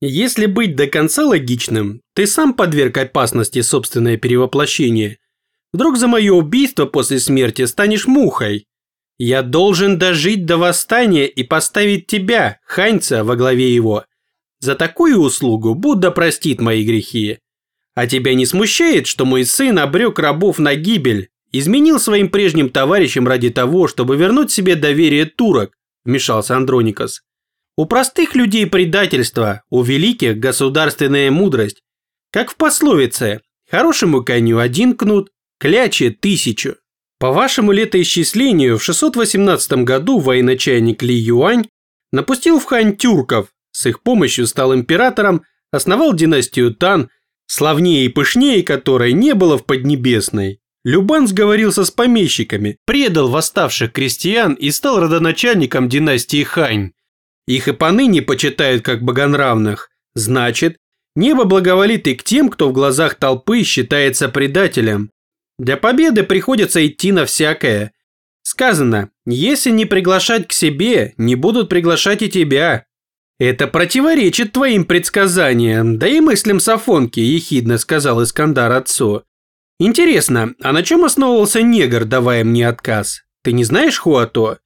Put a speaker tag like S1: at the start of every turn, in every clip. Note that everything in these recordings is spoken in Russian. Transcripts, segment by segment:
S1: Если быть до конца логичным, ты сам подверг опасности собственное перевоплощение. Вдруг за мое убийство после смерти станешь мухой. Я должен дожить до восстания и поставить тебя, Ханьца, во главе его. За такую услугу Будда простит мои грехи. А тебя не смущает, что мой сын обрек рабов на гибель, изменил своим прежним товарищам ради того, чтобы вернуть себе доверие турок, вмешался Андроникос. У простых людей предательство, у великих государственная мудрость. Как в пословице «хорошему коню один кнут, кляче тысячу». По вашему летоисчислению, в 618 году военачальник Ли Юань напустил в Хань тюрков, с их помощью стал императором, основал династию Тан, славнее и пышнее которой не было в Поднебесной. Любан сговорился с помещиками, предал восставших крестьян и стал родоначальником династии Хань. Их и поныне почитают как богонравных. Значит, небо благоволит и к тем, кто в глазах толпы считается предателем. Для победы приходится идти на всякое. Сказано, если не приглашать к себе, не будут приглашать и тебя. Это противоречит твоим предсказаниям, да и мыслям Сафонки, ехидно сказал Искандар отцу. Интересно, а на чем основывался негр, давая мне отказ? Ты не знаешь Хуато?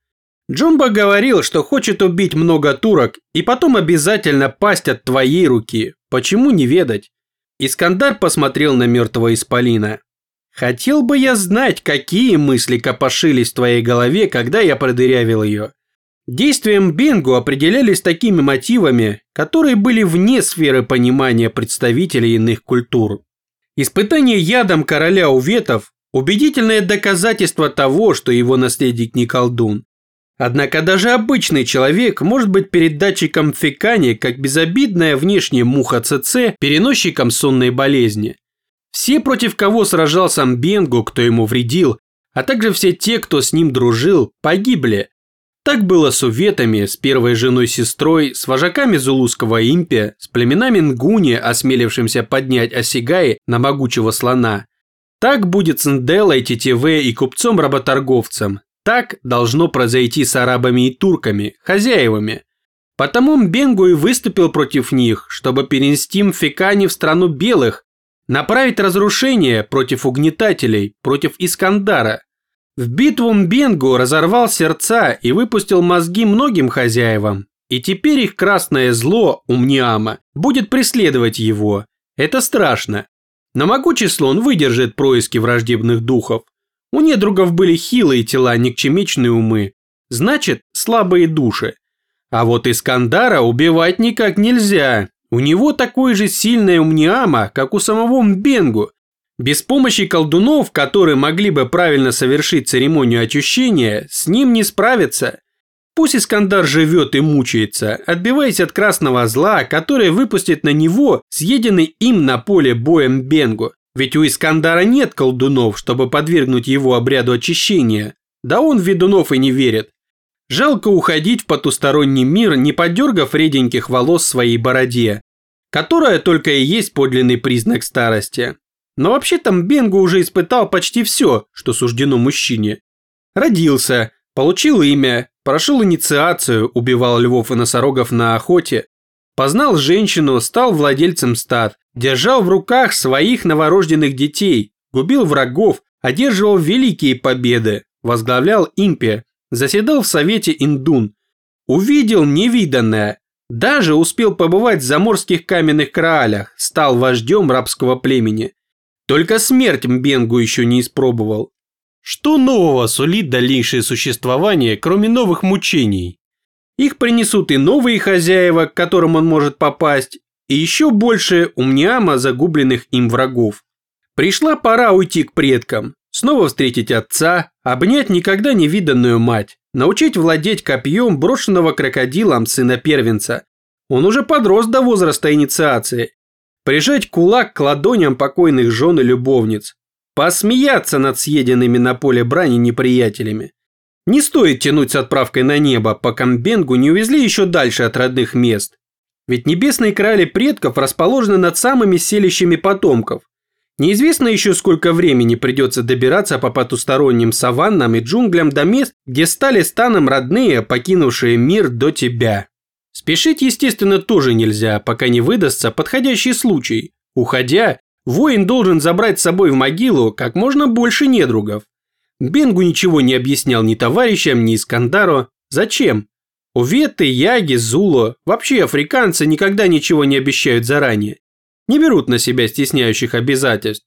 S1: Джумба говорил, что хочет убить много турок и потом обязательно пасть от твоей руки. Почему не ведать? Искандар посмотрел на мертвого исполина. Хотел бы я знать, какие мысли копошились в твоей голове, когда я продырявил ее. Действием Бенгу определялись такими мотивами, которые были вне сферы понимания представителей иных культур. Испытание ядом короля Уветов – убедительное доказательство того, что его наследник не колдун. Однако даже обычный человек может быть передатчиком фекани, как безобидная внешняя муха ЦЦ, переносчиком сонной болезни. Все, против кого сражался Мбенгу, кто ему вредил, а также все те, кто с ним дружил, погибли. Так было с уветами, с первой женой-сестрой, с вожаками Зулузского импия, с племенами Нгуни, осмелившимся поднять Осигаи на могучего слона. Так будет с Нделой, Тетиве и купцом-работорговцем. Так должно произойти с арабами и турками, хозяевами. Потому Мбенгу и выступил против них, чтобы перенести Мфекани в страну белых, Направить разрушение против угнетателей, против Искандара. В битву Мбенгу разорвал сердца и выпустил мозги многим хозяевам. И теперь их красное зло, Умниама, будет преследовать его. Это страшно. Но могучий слон выдержит происки враждебных духов. У недругов были хилые тела, никчемечные умы. Значит, слабые души. А вот Искандара убивать никак нельзя. У него такое же сильное умниама, как у самого Мбенгу. Без помощи колдунов, которые могли бы правильно совершить церемонию очищения, с ним не справиться. Пусть Искандар живет и мучается, отбиваясь от красного зла, которое выпустит на него съеденный им на поле боем Бенгу. Ведь у Искандара нет колдунов, чтобы подвергнуть его обряду очищения. Да он в ведунов и не верит. Жалко уходить в потусторонний мир, не подергав реденьких волос своей бороде, которая только и есть подлинный признак старости. Но вообще-то Бенгу уже испытал почти все, что суждено мужчине. Родился, получил имя, прошел инициацию, убивал львов и носорогов на охоте, познал женщину, стал владельцем стад, держал в руках своих новорожденных детей, губил врагов, одерживал великие победы, возглавлял импия, заседал в совете Индун, увидел невиданное, даже успел побывать в заморских каменных краалях, стал вождем рабского племени. Только смерть Мбенгу еще не испробовал. Что нового сулит дальнейшее существование, кроме новых мучений? Их принесут и новые хозяева, к которым он может попасть, и еще больше умняма загубленных им врагов. Пришла пора уйти к предкам, снова встретить отца, обнять никогда не виданную мать, научить владеть копьем брошенного крокодилом сына первенца. Он уже подрос до возраста инициации. Прижать кулак к ладоням покойных жен и любовниц. Посмеяться над съеденными на поле брани неприятелями. Не стоит тянуть с отправкой на небо, пока Мбенгу не увезли еще дальше от родных мест. Ведь небесные крали предков расположены над самыми селищами потомков. Неизвестно еще сколько времени придется добираться по потусторонним саваннам и джунглям до мест, где стали станом родные, покинувшие мир до тебя. Спешить, естественно, тоже нельзя, пока не выдастся подходящий случай. Уходя, воин должен забрать с собой в могилу как можно больше недругов. Бенгу ничего не объяснял ни товарищам, ни Искандару. Зачем? У Ветты, Яги, Зуло, вообще африканцы никогда ничего не обещают заранее. Не берут на себя стесняющих обязательств.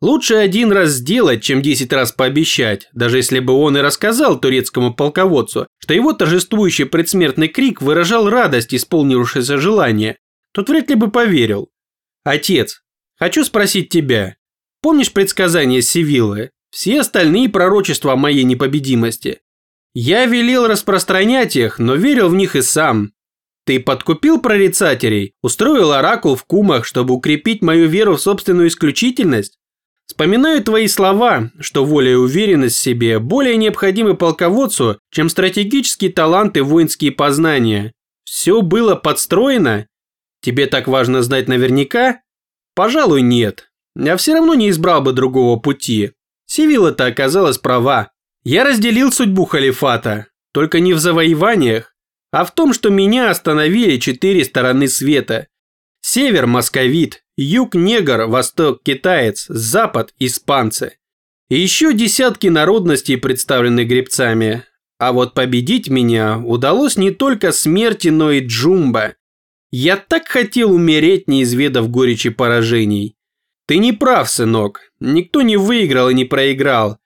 S1: Лучше один раз сделать, чем десять раз пообещать, даже если бы он и рассказал турецкому полководцу, что его торжествующий предсмертный крик выражал радость исполнившееся желание. Тот вряд ли бы поверил. Отец, хочу спросить тебя. Помнишь предсказание Севиллы? Все остальные пророчества о моей непобедимости. Я велел распространять их, но верил в них и сам. Ты подкупил прорицателей, устроил оракул в кумах, чтобы укрепить мою веру в собственную исключительность? Вспоминаю твои слова, что воля и уверенность в себе более необходимы полководцу, чем стратегические таланты и воинские познания. Все было подстроено? Тебе так важно знать наверняка? Пожалуй, нет. Я все равно не избрал бы другого пути. Сивилла-то оказалась права. Я разделил судьбу халифата, только не в завоеваниях, а в том, что меня остановили четыре стороны света. Север – московит, юг – негр, восток – китаец, запад – испанцы. И еще десятки народностей представлены гребцами. А вот победить меня удалось не только смерти, но и Джумба. Я так хотел умереть, не изведав горечи поражений. Ты не прав, сынок. Никто не выиграл и не проиграл.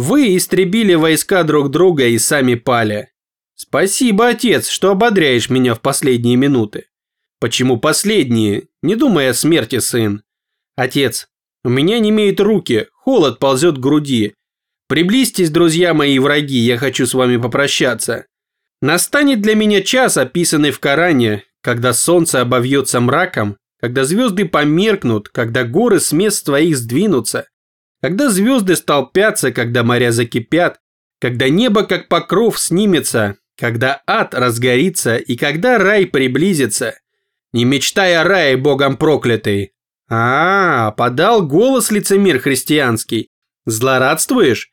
S1: Вы истребили войска друг друга и сами пали. Спасибо, отец, что ободряешь меня в последние минуты. Почему последние? Не думай о смерти, сын. Отец, у меня не имеют руки, холод ползет к груди. Приблизьтесь, друзья мои враги, я хочу с вами попрощаться. Настанет для меня час, описанный в Коране, когда солнце обовьется мраком, когда звезды померкнут, когда горы с мест своих сдвинутся, когда звезды столпятся, когда моря закипят, когда небо как покров снимется, когда ад разгорится и когда рай приблизится. Не мечтай о рае, богом проклятый. А, подал голос лицемир христианский. Злорадствуешь?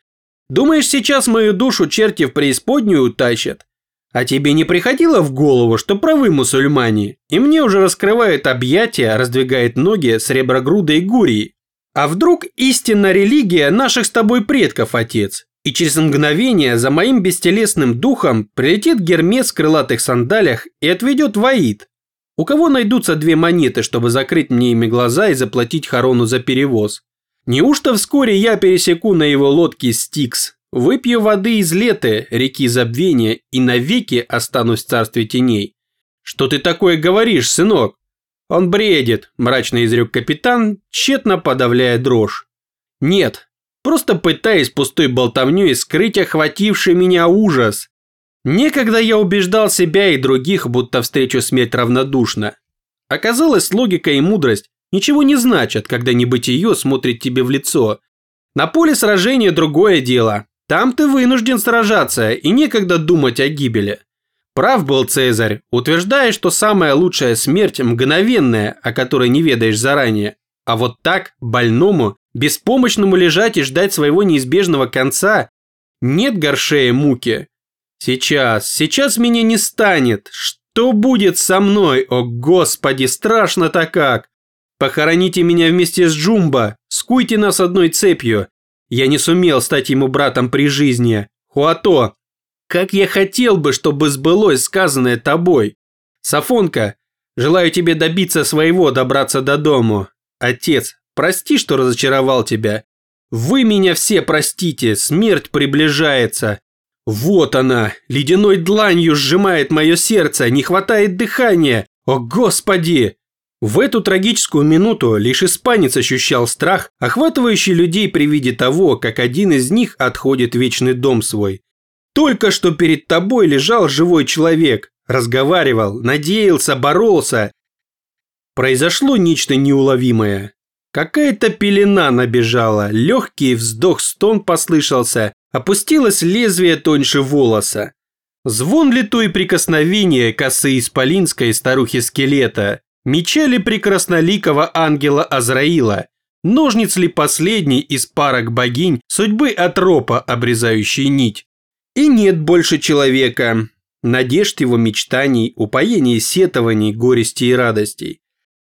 S1: Думаешь, сейчас мою душу черти в преисподнюю утащат? А тебе не приходило в голову, что правы мусульмане, и мне уже раскрывают объятия, раздвигает ноги с реброгрудой гурии? А вдруг истинная религия наших с тобой предков, отец? И через мгновение за моим бестелесным духом прилетит Гермес в крылатых сандалях и отведет Ваид. У кого найдутся две монеты, чтобы закрыть мне ими глаза и заплатить Харону за перевоз? Неужто вскоре я пересеку на его лодке Стикс, выпью воды из леты, реки забвения и навеки останусь в царстве теней? Что ты такое говоришь, сынок? «Он бредит», – мрачно изрек капитан, тщетно подавляя дрожь. «Нет, просто пытаясь пустой болтовней скрыть охвативший меня ужас. Некогда я убеждал себя и других, будто встречу смерть равнодушно. Оказалось, логика и мудрость ничего не значат, когда небытие смотрит тебе в лицо. На поле сражения другое дело. Там ты вынужден сражаться, и некогда думать о гибели. Прав был Цезарь, утверждая, что самая лучшая смерть мгновенная, о которой не ведаешь заранее. А вот так, больному, беспомощному лежать и ждать своего неизбежного конца, нет горшее муки. Сейчас, сейчас меня не станет. Что будет со мной? О, господи, страшно-то как! Похороните меня вместе с Джумба, скуйте нас одной цепью. Я не сумел стать ему братом при жизни. Хуато, как я хотел бы, чтобы сбылось сказанное тобой. Сафонка, желаю тебе добиться своего, добраться до дому. Отец, прости, что разочаровал тебя. Вы меня все простите, смерть приближается. Вот она, ледяной дланью сжимает мое сердце, не хватает дыхания. О, Господи! В эту трагическую минуту лишь испанец ощущал страх, охватывающий людей при виде того, как один из них отходит вечный дом свой. Только что перед тобой лежал живой человек, разговаривал, надеялся, боролся. Произошло нечто неуловимое. Какая-то пелена набежала, легкий вздох-стон послышался, опустилось лезвие тоньше волоса. Звон литой прикосновения косы исполинской старухи-скелета, меча ли прекрасноликого ангела Азраила, ножниц ли последний из парок богинь судьбы Атропа, обрезающий нить. И нет больше человека. надежд его мечтаний, упоений сетований, горести и радостей.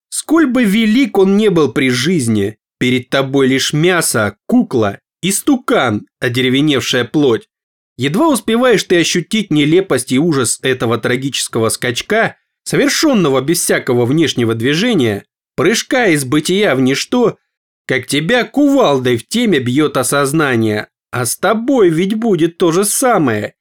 S1: Сколь бы велик он не был при жизни, перед тобой лишь мясо, кукла и стукан, одеревеневшая плоть. Едва успеваешь ты ощутить нелепость и ужас этого трагического скачка, совершенного без всякого внешнего движения, прыжка из бытия в ничто, как тебя кувалдой в теме бьет осознание, а с тобой ведь будет то же самое.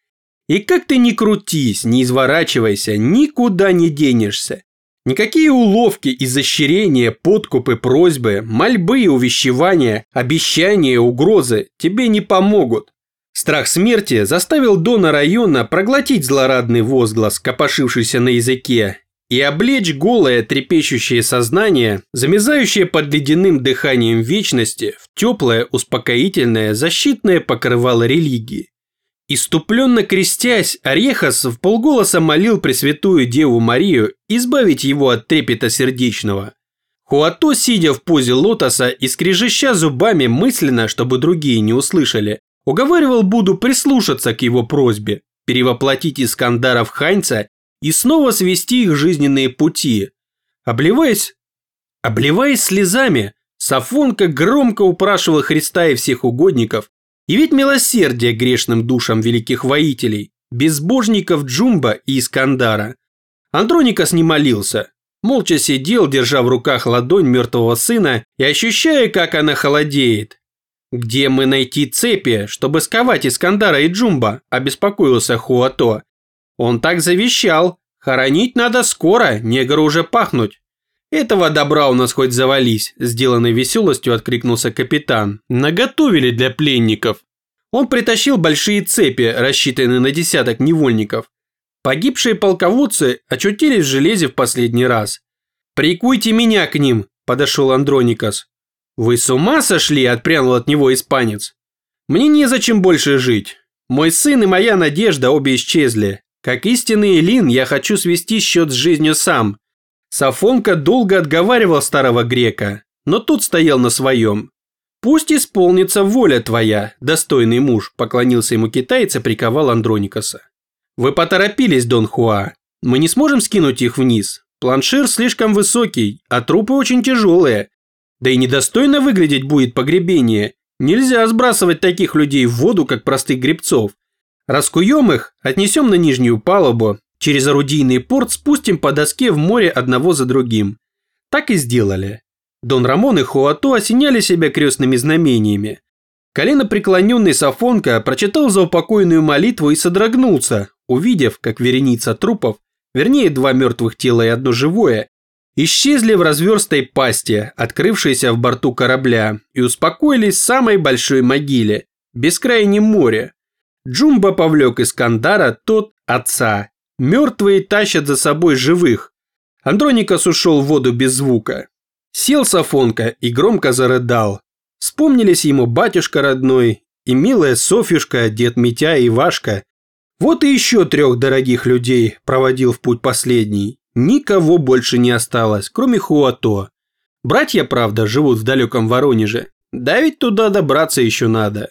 S1: И как ты ни крутись, не изворачивайся, никуда не денешься. Никакие уловки, изощрения, подкупы, просьбы, мольбы и увещевания, обещания, угрозы тебе не помогут. Страх смерти заставил Дона района проглотить злорадный возглас, копошившийся на языке, и облечь голое трепещущее сознание, замезающее под ледяным дыханием вечности, в теплое, успокоительное, защитное покрывало религии. Иступленно крестясь, Орехас в полголоса молил Пресвятую Деву Марию избавить его от трепета сердечного. Хуато, сидя в позе лотоса и скрежеща зубами мысленно, чтобы другие не услышали, уговаривал Буду прислушаться к его просьбе, перевоплотить Искандара в Ханьца и снова свести их жизненные пути. Обливаясь, обливаясь слезами, Сафонка громко упрашивал Христа и всех угодников ведь милосердие грешным душам великих воителей, безбожников Джумба и Искандара. Андроникас не молился, молча сидел, держа в руках ладонь мертвого сына и ощущая, как она холодеет. «Где мы найти цепи, чтобы сковать Искандара и Джумба?» – обеспокоился Хуато. «Он так завещал. Хоронить надо скоро, негру уже пахнуть». «Этого добра у нас хоть завались», – сделанной веселостью откликнулся капитан. «Наготовили для пленников». Он притащил большие цепи, рассчитанные на десяток невольников. Погибшие полководцы очутились в железе в последний раз. «Прикуйте меня к ним», – подошел Андроникас. «Вы с ума сошли?» – отпрянул от него испанец. «Мне незачем больше жить. Мой сын и моя надежда обе исчезли. Как истинный Элин я хочу свести счет с жизнью сам». Сафонка долго отговаривал старого грека, но тут стоял на своем. «Пусть исполнится воля твоя, достойный муж», – поклонился ему китаец и приковал Андроникаса. «Вы поторопились, Дон Хуа. Мы не сможем скинуть их вниз. Планшир слишком высокий, а трупы очень тяжелые. Да и недостойно выглядеть будет погребение. Нельзя сбрасывать таких людей в воду, как простых гребцов. Раскуем их, отнесем на нижнюю палубу, через орудийный порт спустим по доске в море одного за другим. Так и сделали. Дон Рамон и Хуато осеняли себя крестными знамениями. Колено преклоненный Сафонка прочитал заупокойную молитву и содрогнулся, увидев, как вереница трупов, вернее два мертвых тела и одно живое, исчезли в разверстой пасти, открывшейся в борту корабля, и успокоились в самой большой могиле, бескрайнем море. Джумба повлек Искандара, тот отца. Мертвые тащат за собой живых. Андроникас ушел в воду без звука. Сел Сафонка и громко зарыдал. Вспомнились ему батюшка родной и милая Софьюшка, дед Митя и Вашка. Вот и еще трех дорогих людей проводил в путь последний. Никого больше не осталось, кроме Хуато. Братья, правда, живут в далеком Воронеже. Да ведь туда добраться еще надо.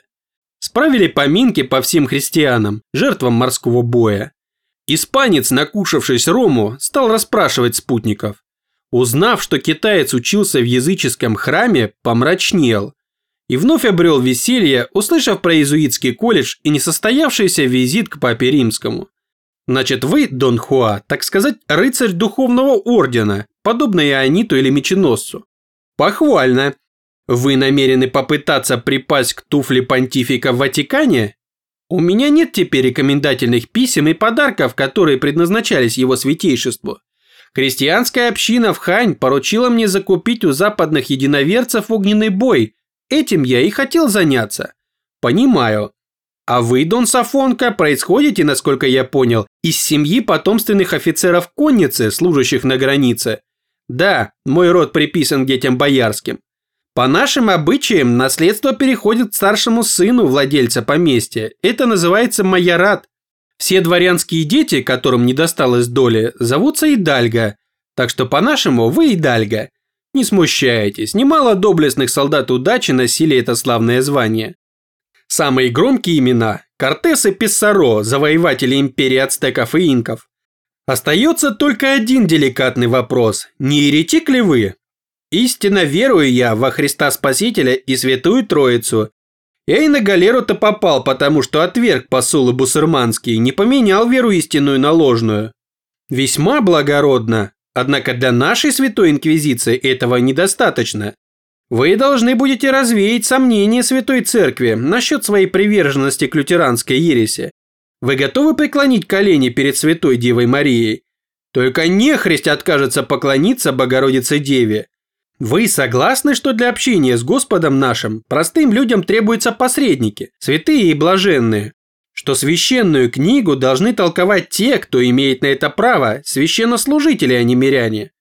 S1: Справили поминки по всем христианам, жертвам морского боя. Испанец, накушавшись рому, стал расспрашивать спутников. Узнав, что китаец учился в языческом храме, помрачнел. И вновь обрел веселье, услышав про иезуитский колледж и несостоявшийся визит к папе римскому. Значит, вы, Дон Хуа, так сказать, рыцарь духовного ордена, подобно Иониту или Меченосцу. Похвально. Вы намерены попытаться припасть к туфле понтифика в Ватикане? У меня нет теперь рекомендательных писем и подарков, которые предназначались его святейшеству. Христианская община в Хань поручила мне закупить у западных единоверцев огненный бой. Этим я и хотел заняться. Понимаю. А вы, Дон Сафонка, происходите, насколько я понял, из семьи потомственных офицеров конницы, служащих на границе. Да, мой род приписан к детям боярским. По нашим обычаям наследство переходит к старшему сыну владельца поместья. Это называется майорат. Все дворянские дети, которым не досталось доли, зовутся Идальга, так что по-нашему вы Идальга. Не смущайтесь, немало доблестных солдат удачи носили это славное звание. Самые громкие имена – Кортес и Писсаро, завоеватели империи ацтеков и инков. Остается только один деликатный вопрос – не еретик ли вы? Истинно верую я во Христа Спасителя и Святую Троицу. Я и на галеру-то попал, потому что отверг посулы бусурманские, не поменял веру истинную на ложную. Весьма благородно, однако для нашей Святой Инквизиции этого недостаточно. Вы должны будете развеять сомнения Святой Церкви насчет своей приверженности к лютеранской ереси. Вы готовы преклонить колени перед Святой Девой Марией? Только нехристь откажется поклониться Богородице Деве. Вы согласны, что для общения с Господом нашим простым людям требуются посредники, святые и блаженные? Что священную книгу должны толковать те, кто имеет на это право, священнослужители, а не миряне?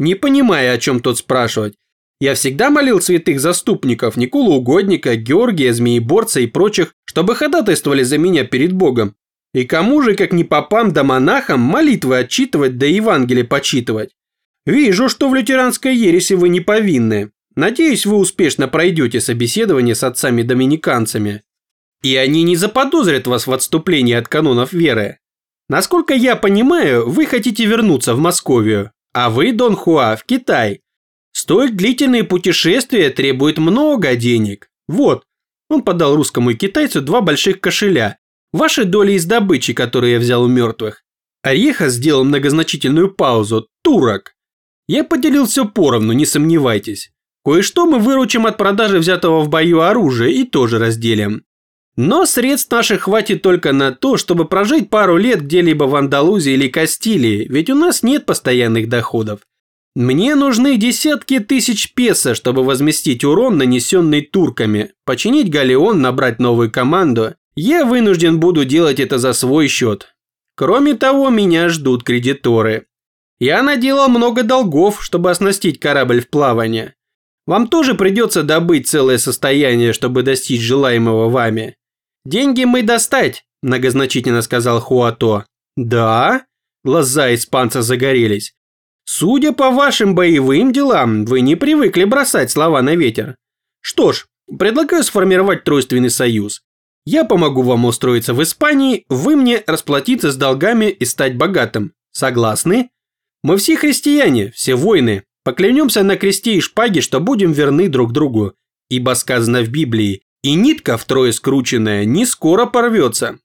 S1: Не понимая, о чем тут спрашивать, я всегда молил святых заступников Николу Угодника, Георгия, Змееборца и прочих, чтобы ходатайствовали за меня перед Богом. И кому же, как не попам да монахам, молитвы отчитывать да Евангелие почитывать? Вижу, что в лютеранской ереси вы не повинны. Надеюсь, вы успешно пройдете собеседование с отцами-доминиканцами. И они не заподозрят вас в отступлении от канонов веры. Насколько я понимаю, вы хотите вернуться в Московию, а вы, Дон Хуа, в Китай. Столь длительные путешествия требуют много денег. Вот, он подал русскому и китайцу два больших кошеля. Ваши доли из добычи, которые я взял у мертвых. Ореха сделал многозначительную паузу. Турок. Я поделил все поровну, не сомневайтесь. Кое-что мы выручим от продажи взятого в бою оружия и тоже разделим. Но средств наших хватит только на то, чтобы прожить пару лет где-либо в Андалузии или Кастилии, ведь у нас нет постоянных доходов. Мне нужны десятки тысяч песо, чтобы возместить урон, нанесенный турками, починить галеон, набрать новую команду. Я вынужден буду делать это за свой счет. Кроме того, меня ждут кредиторы. Я наделал много долгов, чтобы оснастить корабль в плавание. Вам тоже придется добыть целое состояние, чтобы достичь желаемого вами. Деньги мы достать, многозначительно сказал Хуато. Да? Глаза испанца загорелись. Судя по вашим боевым делам, вы не привыкли бросать слова на ветер. Что ж, предлагаю сформировать тройственный союз. Я помогу вам устроиться в Испании, вы мне расплатиться с долгами и стать богатым. Согласны? Мы все христиане, все воины. Поклянемся на кресте и шпаге, что будем верны друг другу. Ибо сказано в Библии, и нитка втрое скрученная не скоро порвется.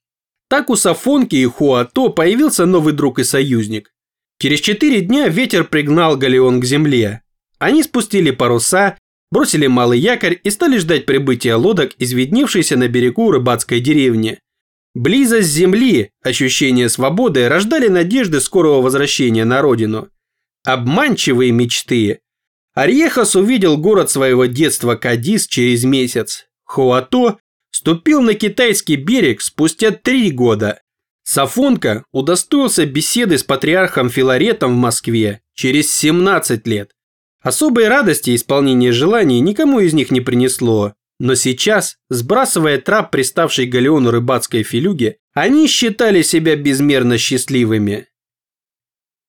S1: Так у Сафонки и Хуато появился новый друг и союзник. Через четыре дня ветер пригнал галеон к земле. Они спустили паруса, бросили малый якорь и стали ждать прибытия лодок из видневшейся на берегу рыбацкой деревни. Близость земли, ощущение свободы рождали надежды скорого возвращения на родину. Обманчивые мечты. Арьехас увидел город своего детства Кадис через месяц. Хуато ступил на китайский берег спустя три года. Сафонка удостоился беседы с патриархом Филаретом в Москве через 17 лет. Особой радости исполнение желаний никому из них не принесло, но сейчас, сбрасывая трап приставшей галеону рыбацкой филюги, они считали себя безмерно счастливыми.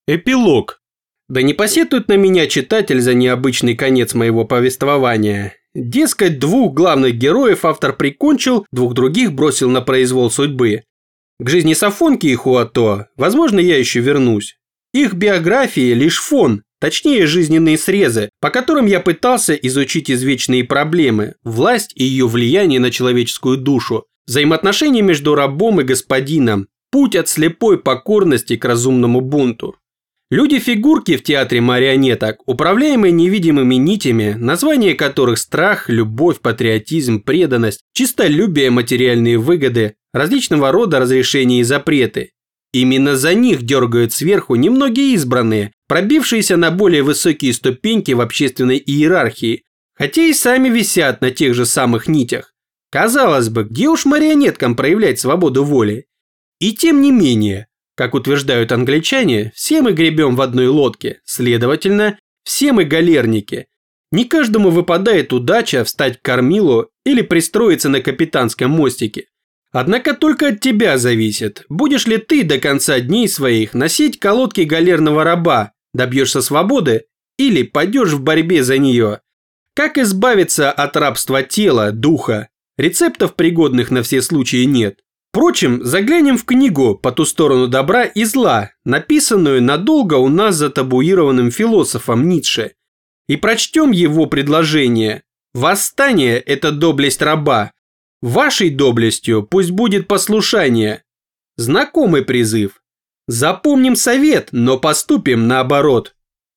S1: Эпилог. Да не посетует на меня читатель за необычный конец моего повествования. Дескать, двух главных героев автор прикончил, двух других бросил на произвол судьбы. К жизни Сафонки и Хуато, возможно, я еще вернусь. Их биографии лишь фон, точнее жизненные срезы, по которым я пытался изучить извечные проблемы, власть и ее влияние на человеческую душу, взаимоотношения между рабом и господином, путь от слепой покорности к разумному бунту. Люди-фигурки в театре марионеток, управляемые невидимыми нитями, названия которых страх, любовь, патриотизм, преданность, чистолюбие, материальные выгоды, различного рода разрешения и запреты. Именно за них дергают сверху немногие избранные, пробившиеся на более высокие ступеньки в общественной иерархии, хотя и сами висят на тех же самых нитях. Казалось бы, где уж марионеткам проявлять свободу воли? И тем не менее, как утверждают англичане, все мы гребем в одной лодке, следовательно, все мы галерники. Не каждому выпадает удача встать к кормилу или пристроиться на капитанском мостике. Однако только от тебя зависит, будешь ли ты до конца дней своих носить колодки галерного раба, добьешься свободы или пойдешь в борьбе за нее. Как избавиться от рабства тела, духа? Рецептов, пригодных на все случаи, нет. Впрочем, заглянем в книгу «По ту сторону добра и зла», написанную надолго у нас затабуированным философом Ницше, и прочтем его предложение. «Восстание – это доблесть раба. Вашей доблестью пусть будет послушание». Знакомый призыв. Запомним совет, но поступим наоборот.